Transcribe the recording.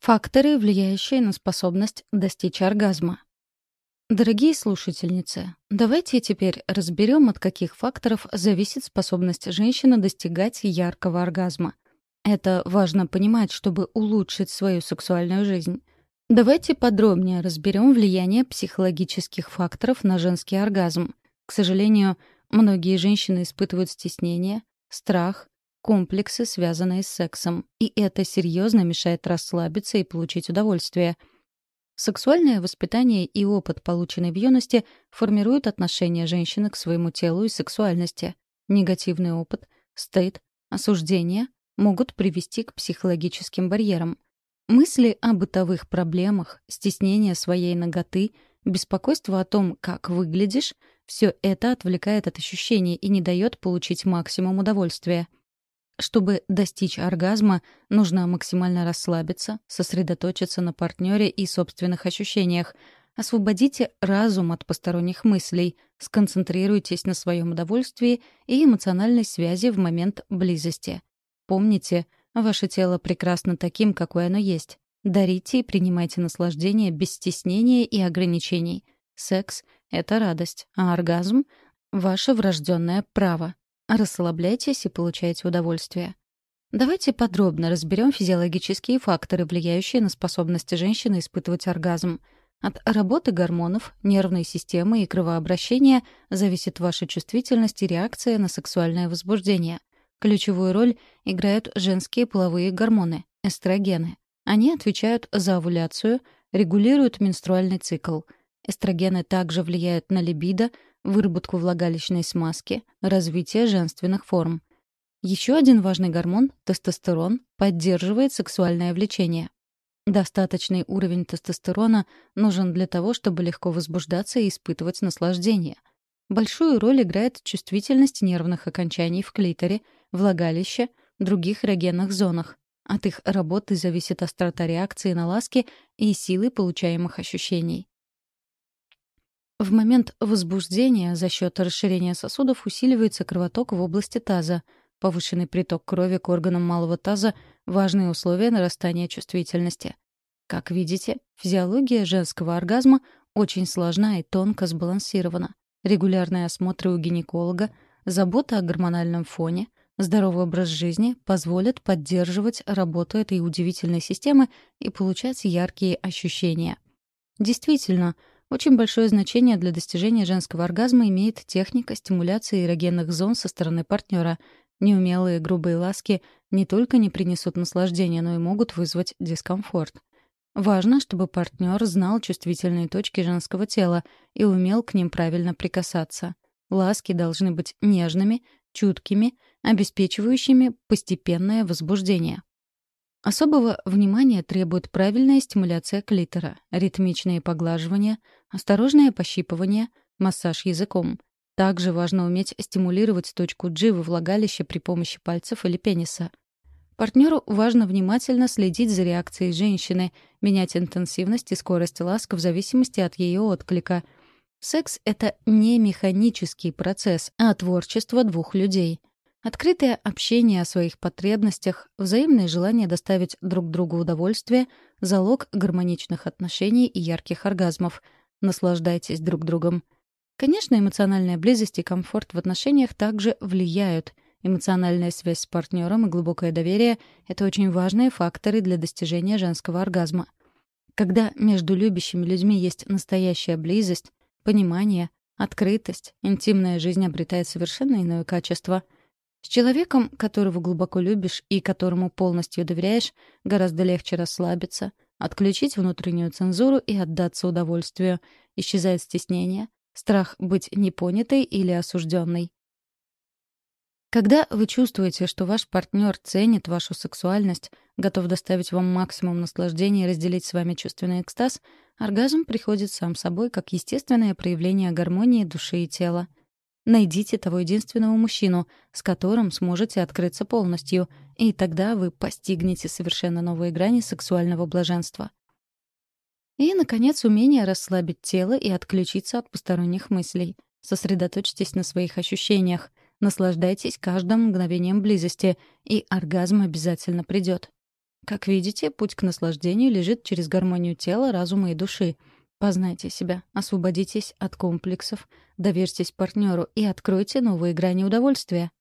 Факторы, влияющие на способность достичь оргазма. Дорогие слушательницы, давайте теперь разберем, от каких факторов зависит способность женщины достигать яркого оргазма. Это важно понимать, чтобы улучшить свою сексуальную жизнь. Давайте подробнее разберем влияние психологических факторов на женский оргазм. К сожалению, многие женщины испытывают стеснение, страх, комплексы, связанные с сексом, и это серьезно мешает расслабиться и получить удовольствие — Сексуальное воспитание и опыт, полученный в юности, формируют отношение женщины к своему телу и сексуальности. Негативный опыт, стыд, осуждение могут привести к психологическим барьерам. Мысли о бытовых проблемах, стеснение своей ноготы, беспокойство о том, как выглядишь — все это отвлекает от ощущений и не дает получить максимум удовольствия — чтобы достичь оргазма, нужно максимально расслабиться, сосредоточиться на партнере и собственных ощущениях. Освободите разум от посторонних мыслей, сконцентрируйтесь на своем удовольствии и эмоциональной связи в момент близости. Помните, ваше тело прекрасно таким, какое оно есть. Дарите и принимайте наслаждение без стеснения и ограничений. Секс — это радость, а оргазм — ваше врожденное право. Расслабляйтесь и получайте удовольствие. Давайте подробно разберем физиологические факторы, влияющие на способность женщины испытывать оргазм. От работы гормонов, нервной системы и кровообращения зависит ваша чувствительность и реакция на сексуальное возбуждение. Ключевую роль играют женские половые гормоны — эстрогены. Они отвечают за овуляцию, регулируют менструальный цикл. Эстрогены также влияют на либидо, выработку влагалищной смазки, развитие женственных форм. Еще один важный гормон — тестостерон — поддерживает сексуальное влечение. Достаточный уровень тестостерона нужен для того, чтобы легко возбуждаться и испытывать наслаждение. Большую роль играет чувствительность нервных окончаний в клиторе, влагалище, других эрогенных зонах. От их работы зависит острота реакции на ласки и силы получаемых ощущений. В момент возбуждения за счет расширения сосудов усиливается кровоток в области таза. Повышенный приток крови к органам малого таза — важные условия нарастания чувствительности. Как видите, физиология женского оргазма очень сложна и тонко сбалансирована. Регулярные осмотры у гинеколога, забота о гормональном фоне, здоровый образ жизни позволят поддерживать работу этой удивительной системы и получать яркие ощущения. Действительно, очень большое значение для достижения женского оргазма имеет техника стимуляции эрогенных зон со стороны партнера. Неумелые грубые ласки не только не принесут наслаждения, но и могут вызвать дискомфорт. Важно, чтобы партнер знал чувствительные точки женского тела и умел к ним правильно прикасаться. Ласки должны быть нежными, чуткими, обеспечивающими постепенное возбуждение. Особого внимания требует правильная стимуляция клитора, ритмичные поглаживания, осторожное пощипывание, массаж языком. Также важно уметь стимулировать точку G во влагалище при помощи пальцев или пениса. Партнеру важно внимательно следить за реакцией женщины, менять интенсивность и скорость ласк в зависимости от ее отклика. Секс — это не механический процесс, а творчество двух людей — Открытое общение о своих потребностях, взаимное желание доставить друг другу удовольствие — залог гармоничных отношений и ярких оргазмов. Наслаждайтесь друг другом. Конечно, эмоциональная близость и комфорт в отношениях также влияют. Эмоциональная связь с партнером и глубокое доверие — это очень важные факторы для достижения женского оргазма. Когда между любящими людьми есть настоящая близость, понимание, открытость, интимная жизнь обретает совершенно иное качество — с человеком, которого глубоко любишь и которому полностью доверяешь, гораздо легче расслабиться, отключить внутреннюю цензуру и отдаться удовольствию. Исчезает стеснение, страх быть непонятой или осужденной. Когда вы чувствуете, что ваш партнер ценит вашу сексуальность, готов доставить вам максимум наслаждения и разделить с вами чувственный экстаз, оргазм приходит сам собой как естественное проявление гармонии души и тела. Найдите того единственного мужчину, с которым сможете открыться полностью, и тогда вы постигнете совершенно новые грани сексуального блаженства. И, наконец, умение расслабить тело и отключиться от посторонних мыслей. Сосредоточьтесь на своих ощущениях, наслаждайтесь каждым мгновением близости, и оргазм обязательно придет. Как видите, путь к наслаждению лежит через гармонию тела, разума и души. Познайте себя, освободитесь от комплексов, доверьтесь партнеру и откройте новые грани удовольствия.